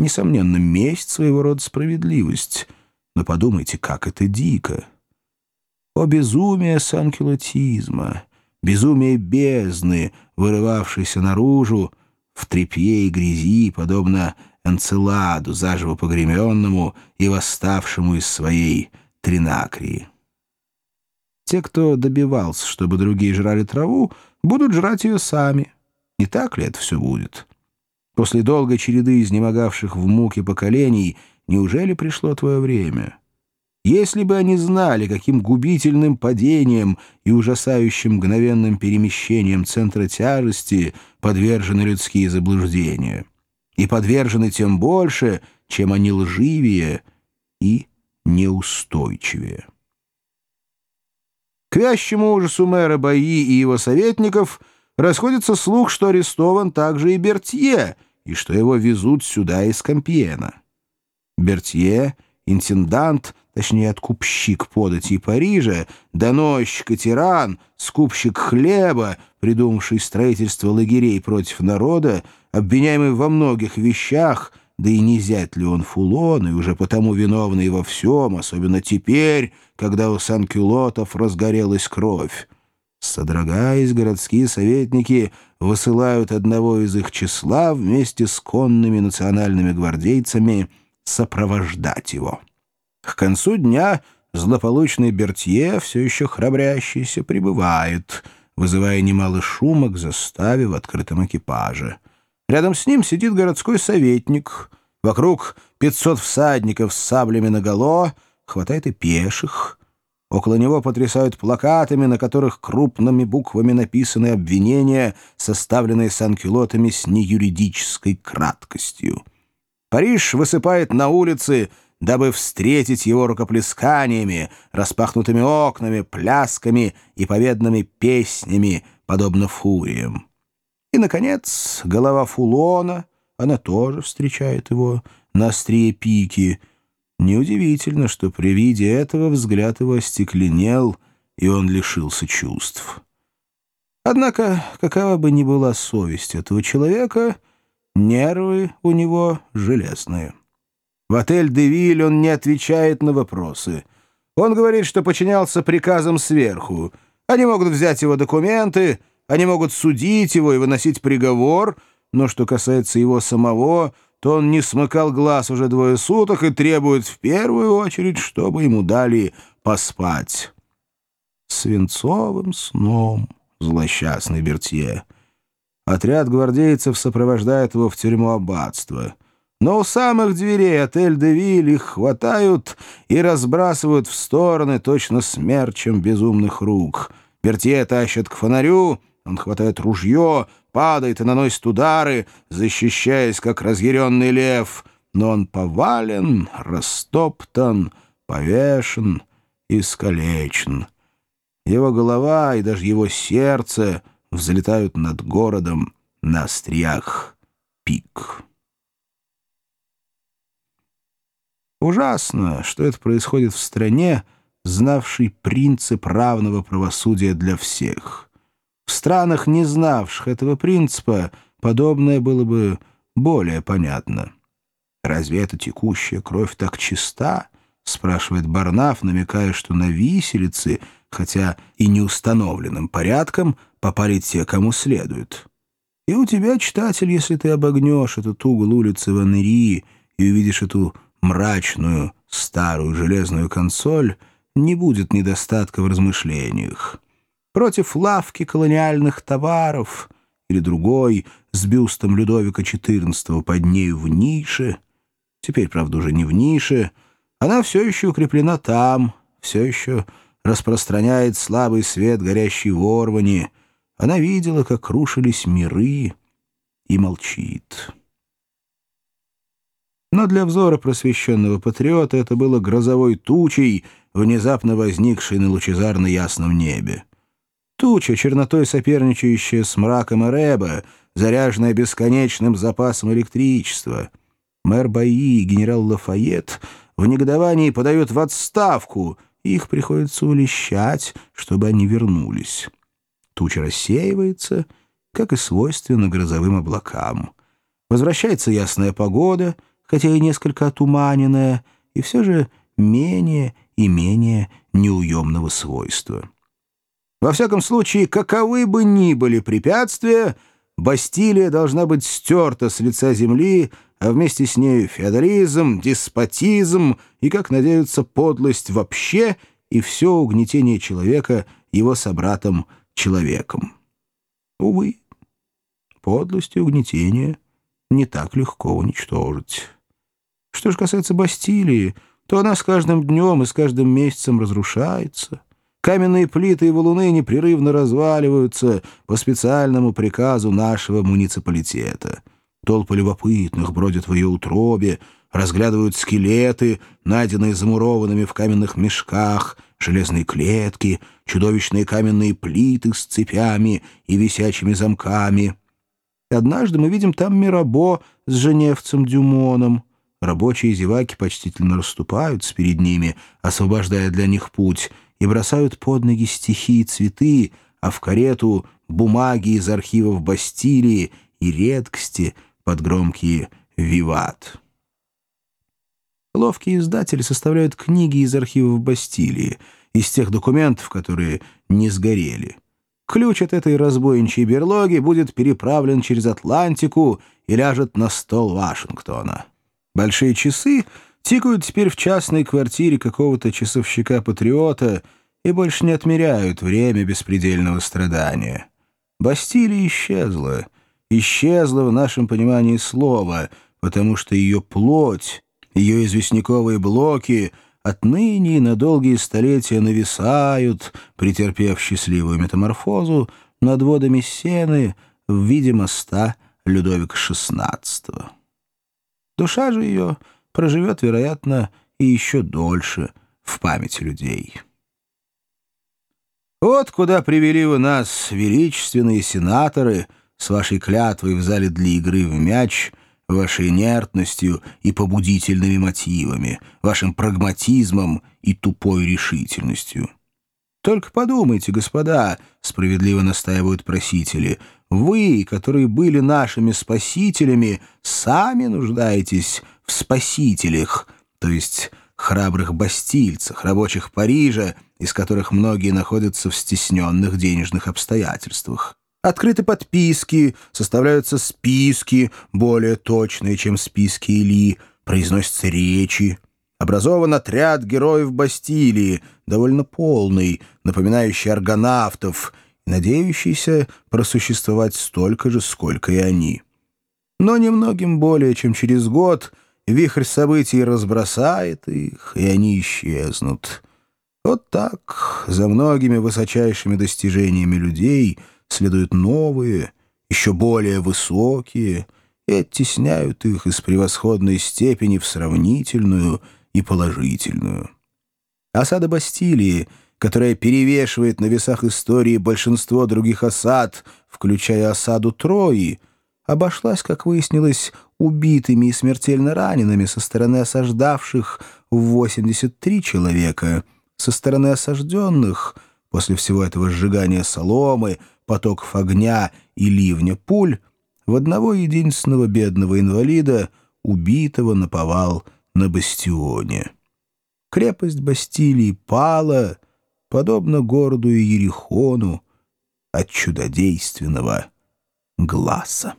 Несомненно, месть своего рода справедливость. Но подумайте, как это дико. О безумие санкелотизма, безумие бездны, вырывавшейся наружу, в трепье и грязи, подобно Энцеладу, заживо погременному и восставшему из своей тринакрии. Те, кто добивался, чтобы другие жрали траву, будут жрать ее сами. Не так ли это все будет? После долгой череды изнемогавших в муке поколений, неужели пришло твое время? Если бы они знали, каким губительным падением и ужасающим мгновенным перемещением центра тяжести подвержены людские заблуждения, и подвержены тем больше, чем они лживее и неустойчивее. К вящему ужасу мэра Баи и его советников расходится слух, что арестован также и Бертье, и что его везут сюда из Компьена. Бертье, интендант, точнее откупщик податей Парижа, доносчик и тиран, скупщик хлеба, придумавший строительство лагерей против народа, обвиняемый во многих вещах, да и не зять ли он Фулон, и уже потому виновный во всем, особенно теперь, когда у санкюлотов разгорелась кровь. Содрогаясь, городские советники высылают одного из их числа вместе с конными национальными гвардейцами сопровождать его. К концу дня злополучный Бертье, все еще храбрящийся, прибывает, вызывая немало шума к заставе в открытом экипаже. Рядом с ним сидит городской советник. Вокруг 500 всадников с саблями наголо, хватает и пеших. Около него потрясают плакатами, на которых крупными буквами написаны обвинения, составленные санкюлотами с неюридической краткостью. Париж высыпает на улицы, дабы встретить его рукоплесканиями, распахнутыми окнами, плясками и победными песнями, подобно фуриям. И, наконец, голова Фулона, она тоже встречает его на острие пики. Неудивительно, что при виде этого взгляд его остекленел, и он лишился чувств. Однако, какова бы ни была совесть этого человека, нервы у него железные. В отель «Девиль» он не отвечает на вопросы. Он говорит, что подчинялся приказам сверху. Они могут взять его документы, они могут судить его и выносить приговор, но что касается его самого, то он не смыкал глаз уже двое суток и требует в первую очередь, чтобы ему дали поспать. Свинцовым сном, злосчастный Бертье. Отряд гвардейцев сопровождает его в тюрьму аббатства — но у самых дверей отель «Девиль» их хватают и разбрасывают в стороны точно смерчем безумных рук. Бертье тащат к фонарю, он хватает ружье, падает и наносит удары, защищаясь, как разъяренный лев. Но он повален, растоптан, повешен, искалечен. Его голова и даже его сердце взлетают над городом на остриях пик. Ужасно, что это происходит в стране, знавшей принцип равного правосудия для всех. В странах, не знавших этого принципа, подобное было бы более понятно. «Разве эта текущая кровь так чиста?» — спрашивает Барнаф, намекая, что на виселице, хотя и неустановленным порядком, попали те, кому следует. И у тебя, читатель, если ты обогнешь этот угол улицы Ванерии и увидишь эту мрачную старую железную консоль, не будет недостатка в размышлениях. Против лавки колониальных товаров или другой с бюстом Людовика XIV под нею в нише, теперь, правда, уже не в нише, она все еще укреплена там, все еще распространяет слабый свет, горящий в Орване. Она видела, как рушились миры, и молчит. Но для взора просвещенного патриота это было грозовой тучей, внезапно возникшей на лучезарно ясном небе. Туча, чернотой соперничающая с мраком Эреба, заряженная бесконечным запасом электричества. Мэр Баи и генерал Лафайет в негодовании подают в отставку, и их приходится улещать, чтобы они вернулись. Туча рассеивается, как и свойственно грозовым облакам. Возвращается ясная погода — хотя и несколько отуманенная, и все же менее и менее неуемного свойства. Во всяком случае, каковы бы ни были препятствия, Бастилия должна быть стерта с лица земли, а вместе с ней феодализм, деспотизм и, как надеются, подлость вообще и все угнетение человека его собратом-человеком. Увы, подлость и угнетение не так легко уничтожить. Что же касается Бастилии, то она с каждым днем и с каждым месяцем разрушается. Каменные плиты и валуны непрерывно разваливаются по специальному приказу нашего муниципалитета. Толпы любопытных бродят в ее утробе, разглядывают скелеты, найденные замурованными в каменных мешках, железные клетки, чудовищные каменные плиты с цепями и висячими замками. Однажды мы видим там Мирабо с женевцем Дюмоном. Рабочие зеваки почтительно расступаются перед ними, освобождая для них путь, и бросают под ноги стихи и цветы, а в карету бумаги из архивов Бастилии и редкости под громкие «Виват». Ловкие издатели составляют книги из архивов Бастилии, из тех документов, которые не сгорели. Ключ от этой разбойничьей берлоги будет переправлен через Атлантику и ляжет на стол Вашингтона. Большие часы тикают теперь в частной квартире какого-то часовщика-патриота и больше не отмеряют время беспредельного страдания. Бастилия исчезла. Исчезла в нашем понимании слова, потому что ее плоть, ее известняковые блоки отныне и на долгие столетия нависают, претерпев счастливую метаморфозу, над водами Сены в виде моста Людовика XVI. Душа же ее проживет, вероятно, и еще дольше в памяти людей. Вот куда привели вы нас, величественные сенаторы, с вашей клятвой в зале для игры в мяч, вашей инертностью и побудительными мотивами, вашим прагматизмом и тупой решительностью. Только подумайте, господа, справедливо настаивают просители, вы, которые были нашими спасителями, сами нуждаетесь в спасителях, то есть храбрых бастильцах, рабочих Парижа, из которых многие находятся в стесненных денежных обстоятельствах. Открыты подписки, составляются списки, более точные, чем списки Или, произносятся речи. Образован отряд героев Бастилии, довольно полный, напоминающий аргонавтов, надеющийся просуществовать столько же, сколько и они. Но немногим более, чем через год — Вихрь событий разбросает их, и они исчезнут. Вот так за многими высочайшими достижениями людей следуют новые, еще более высокие, и оттесняют их из превосходной степени в сравнительную и положительную. Осада Бастилии, которая перевешивает на весах истории большинство других осад, включая осаду Трои, обошлась, как выяснилось, убитыми и смертельно ранеными со стороны осаждавших 83 человека, со стороны осажденных, после всего этого сжигания соломы, потоков огня и ливня пуль, в одного единственного бедного инвалида, убитого наповал на бастионе. Крепость Бастилии пала, подобно городу Иерихону, от чудодейственного глаза.